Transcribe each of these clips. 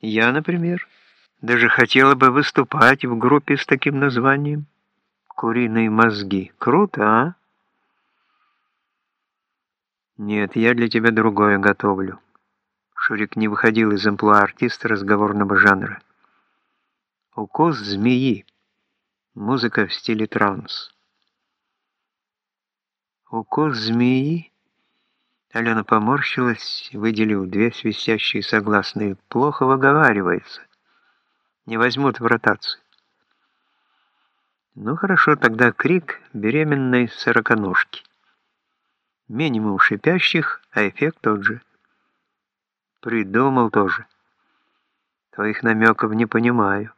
Я, например, даже хотела бы выступать в группе с таким названием. Куриные мозги. Круто, а? Нет, я для тебя другое готовлю. Шурик не выходил из амплуа артиста разговорного жанра. Укус змеи. Музыка в стиле транс. Укус змеи? Алена поморщилась, выделив две свистящие согласные. Плохо выговаривается. Не возьмут в ротацию. Ну хорошо, тогда крик беременной сороконожки. Минимум шипящих, а эффект тот же. Придумал тоже. Твоих намеков не понимаю.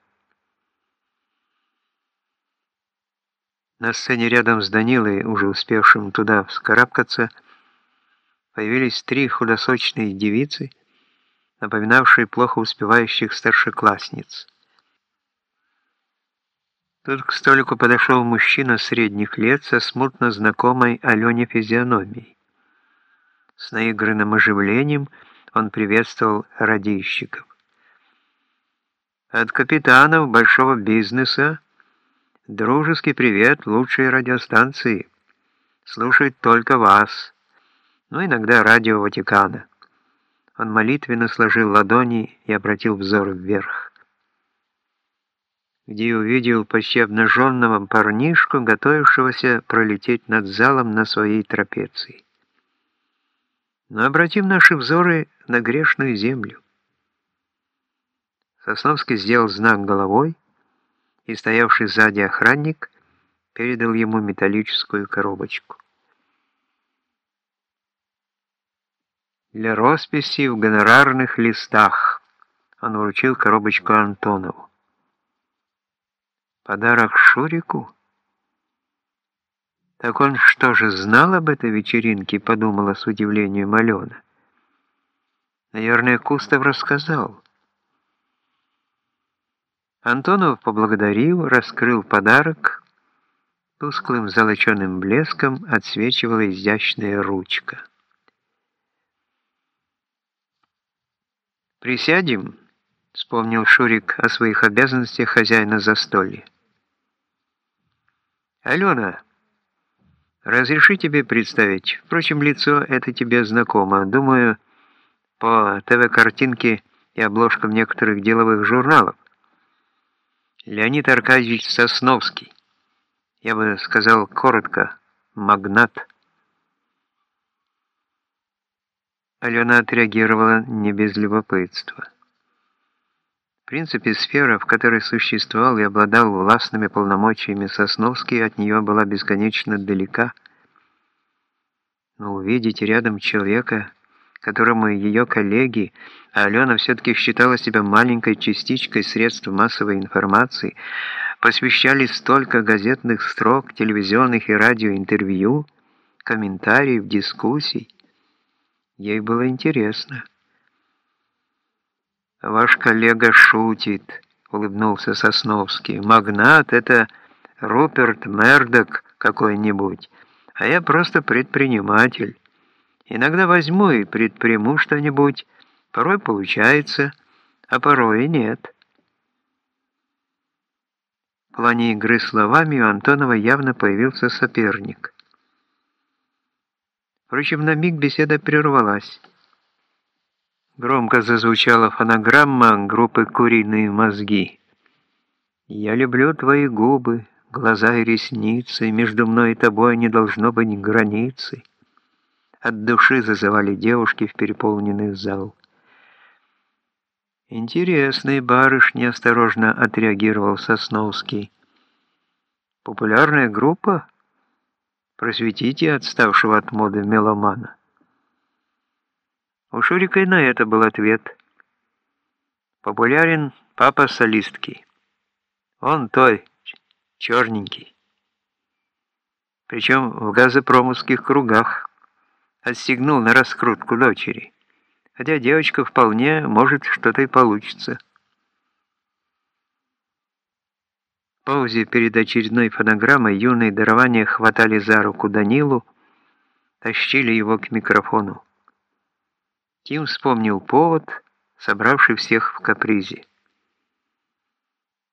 На сцене рядом с Данилой, уже успевшим туда вскарабкаться, появились три худосочные девицы, напоминавшие плохо успевающих старшеклассниц. Тут к столику подошел мужчина средних лет со смутно знакомой Алене физиономией. С наигранным оживлением он приветствовал радищиков. От капитанов большого бизнеса Дружеский привет лучшей радиостанции. Слушает только вас. Ну, иногда радио Ватикана. Он молитвенно сложил ладони и обратил взор вверх. Где увидел почти обнаженного парнишку, готовившегося пролететь над залом на своей трапеции. Но обратим наши взоры на грешную землю. Сосновский сделал знак головой, и стоявший сзади охранник передал ему металлическую коробочку. Для росписи в гонорарных листах он вручил коробочку Антонову. Подарок Шурику? Так он что же знал об этой вечеринке, подумала с удивлением Алена. Наверное, Кустов рассказал. Антонов поблагодарил, раскрыл подарок. Тусклым золоченым блеском отсвечивала изящная ручка. «Присядем?» — вспомнил Шурик о своих обязанностях хозяина застолья. «Алена, разреши тебе представить? Впрочем, лицо это тебе знакомо. Думаю, по ТВ-картинке и обложкам некоторых деловых журналов. Леонид Аркадьевич Сосновский. Я бы сказал коротко, магнат. Алена отреагировала не без любопытства. В принципе, сфера, в которой существовал и обладал властными полномочиями Сосновский, от нее была бесконечно далека. Но увидеть рядом человека, которому ее коллеги, а Алена все-таки считала себя маленькой частичкой средств массовой информации, посвящали столько газетных строк, телевизионных и радиоинтервью, комментариев, дискуссий. Ей было интересно. «Ваш коллега шутит», — улыбнулся Сосновский. «Магнат — это Руперт Мердок какой-нибудь, а я просто предприниматель». Иногда возьму и предприму что-нибудь. Порой получается, а порой и нет. В плане игры словами у Антонова явно появился соперник. Впрочем, на миг беседа прервалась. Громко зазвучала фонограмма группы «Куриные мозги». «Я люблю твои губы, глаза и ресницы, между мной и тобой не должно быть границы». От души зазывали девушки в переполненный зал. «Интересный барышня», — осторожно отреагировал Сосновский. «Популярная группа? Просветите отставшего от моды меломана». У Шурика и на это был ответ. «Популярен папа солистки. Он той, черненький. Причем в газопромовских кругах» отстегнул на раскрутку дочери. Хотя девочка вполне может что-то и получится. В паузе перед очередной фонограммой юные дарования хватали за руку Данилу, тащили его к микрофону. Тим вспомнил повод, собравший всех в капризе.